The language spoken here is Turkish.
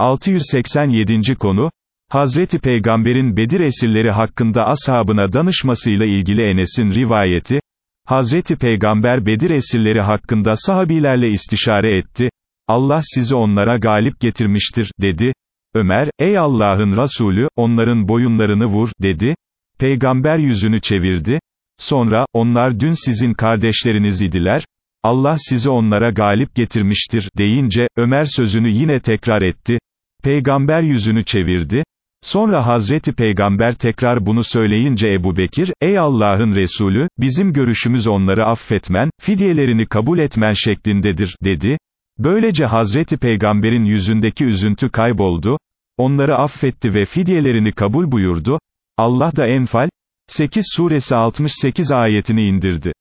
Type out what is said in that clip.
687. konu, Hazreti Peygamber'in Bedir esirleri hakkında ashabına danışmasıyla ilgili Enes'in rivayeti, Hazreti Peygamber Bedir esirleri hakkında sahabilerle istişare etti, Allah sizi onlara galip getirmiştir, dedi, Ömer, ey Allah'ın Resulü, onların boyunlarını vur, dedi, Peygamber yüzünü çevirdi, sonra, onlar dün sizin kardeşleriniz idiler, Allah sizi onlara galip getirmiştir, deyince, Ömer sözünü yine tekrar etti, Peygamber yüzünü çevirdi, Sonra Hazreti Peygamber tekrar bunu söyleyince Ebu Bekir, ey Allah'ın Resulü, bizim görüşümüz onları affetmen, fidyelerini kabul etmen şeklindedir, dedi. Böylece Hazreti Peygamber'in yüzündeki üzüntü kayboldu, onları affetti ve fidyelerini kabul buyurdu, Allah da Enfal, 8 suresi 68 ayetini indirdi.